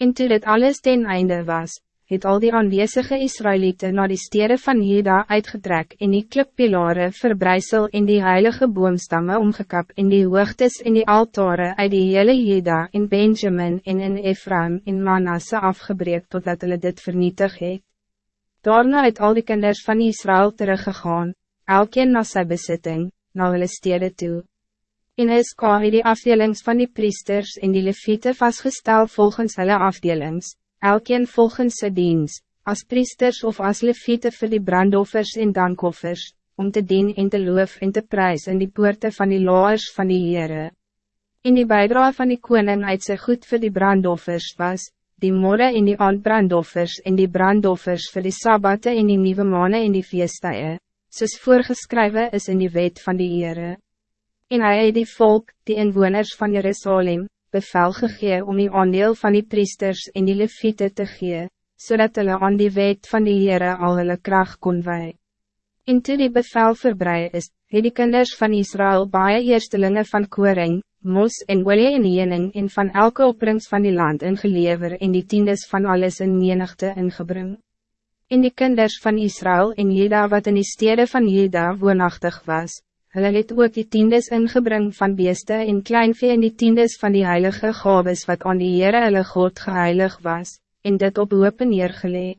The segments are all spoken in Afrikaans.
En toe dit alles ten einde was, het al die aanwezige Israëlieten naar die steden van Juda uitgetrek en die klippilare verbrijsel in die heilige boomstammen omgekap in die hoogtes in die altare uit die hele Juda in Benjamin en in Ephraim in Manasse afgebreek totdat hulle dit vernietig het. Daarna het al die kinders van Israël teruggegaan, elkeen na sy besitting, na hulle stede toe. En Iska het die afdelings van die priesters en die leviete vastgestel volgens hulle afdelings, elkeen volgens sy diens, as priesters of as leviete vir die brandoffers en dankoffers, om te dien en te loof en te prijs in die poorte van die laars van die Heere. In die bijdrae van die koning uit sy goed voor die brandoffers was, die morre en die aandbrandoffers en die brandoffers voor die sabbate en die nieuwe maanden in die feestuie, soos voorgeskrywe is in die wet van die Heere. En hij het die volk, die inwoners van Jerusalem, bevel gegee om die aandeel van die priesters en die leviete te gee, zodat hulle aan die wet van die Heere al hulle kracht kon wei. En toe die bevel verbrei is, het die kinders van Israël baie eerstelingen van koring, mos en olie en jening en van elke opbrengst van die land ingelever en die tiendes van alles in menigte ingebring. En die kinders van Israël en Jeda wat in die stede van Jeda woonachtig was, Hulle het ook die tiendes ingebring van beeste en kleinvee en die tiendes van die heilige gaves wat aan die Heere hulle God geheilig was, en dit op hoope neergelee.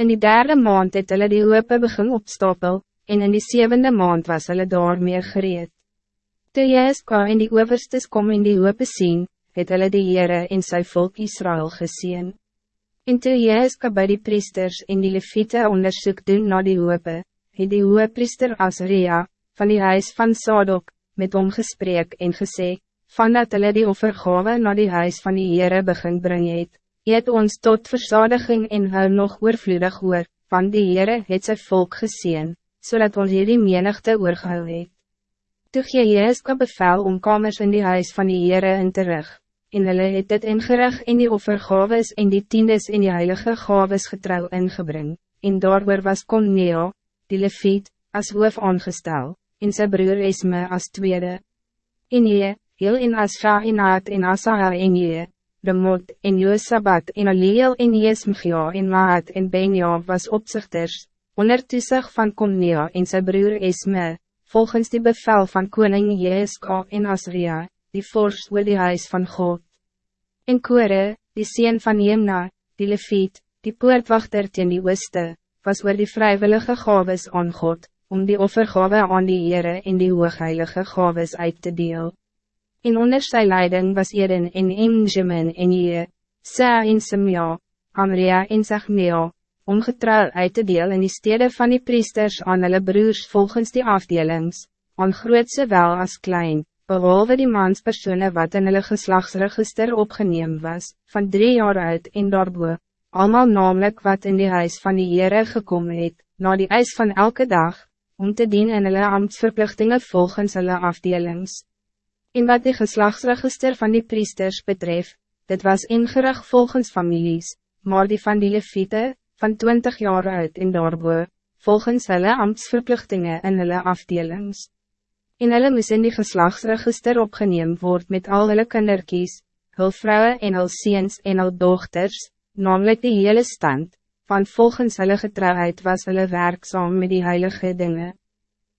In die derde maand het hulle die hoope begin opstapel, en in die zevende maand was hulle daarmee gereed. Toe Jeska en die overstes kom in die hoope sien, het hulle die Heere en sy volk Israël gezien. En toe Jeska by die priesters en die leviete onderzoek doen na die hoope, het die hoopriester Asria, van die huis van Sadok, met hom gesprek en gesê, van dat hulle die offergave na die huis van die Heere begin bring het, het ons tot verzadiging en hou nog oorvloedig hoor, van die Heere het sy volk gezien, zodat ons hierdie menigte oorgehou het. Toe gee Jeeska bevel om kamers in die huis van die Heere in terug, en hulle het dit ingerig in die offergaves en die tiendes in die heilige gaves getrouw ingebring, en daardoor was Neo, die leviet, as hoof aangestel en sy broer Esme as tweede. En je, heel in Asra en Aad en Asaha en je, Remot en Josabat en Aliel en Jesmgia en Maat en Benja was opzichters, onder toesig van Komnea en sy broer Esme, volgens die bevel van koning Jeska en Asria, die vorst oor die huis van God. En Kore, die sien van Jemna, die Leviet, die poortwachter teen die ooste, was oor die vrijwillige gaves aan God, om die offergave aan die Heere en die hoogheilige gaves uit te deel. In onder sy leiding was Eden en Emjemin en Je, Sa en Simja, Amria en Zachmea, om getrouw uit te deel in die stede van die priesters aan hulle broers volgens die afdelings, aan grootse wel als klein, behalve die manspersone wat in hulle geslagsregister opgeneem was, van drie jaar uit en daarboe, allemaal namelijk wat in die huis van die Heere gekomen het, na die eis van elke dag, om te dienen in hulle ambtsverplichtingen volgens hulle afdelings. In wat die geslagsregister van die priesters betreft, dit was ingerig volgens families, maar die van die leviete, van 20 jaar uit in daarboe, volgens hulle ambtsverplichtingen in hulle afdelings. In hulle moes in die geslagsregister opgeneem word met al hulle kinderkies, hul vrouwen en hul seens en hul dochters, namelijk die hele stand, want volgens hulle getrouwheid was hulle werkzaam met die heilige dingen.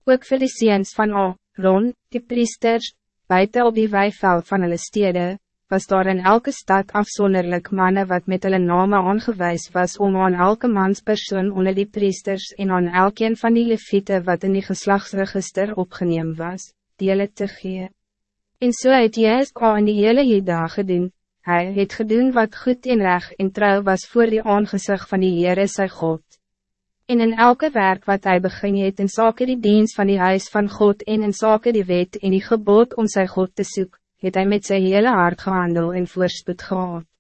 Ook vir die seens van A, Ron, die priesters, buiten op die weiveld van hulle stede, was daar in elke stad afzonderlijk mannen wat met hulle name aangewijs was om aan elke manspersoon onder die priesters en aan elkeen van die leviete wat in die geslachtsregister opgeneem was, die hulle te gee. En so het Jeska in die hele Jeda gedoen, Hij het gedoen wat goed en reg en trouw was voor die aangezicht van die Heere sy God. En in elke werk wat hij begin het in sake die dienst van die huis van God en in sake die wet en die gebod om sy God te zoeken, het hij met zijn hele hart gehandel en voorspoed gehad.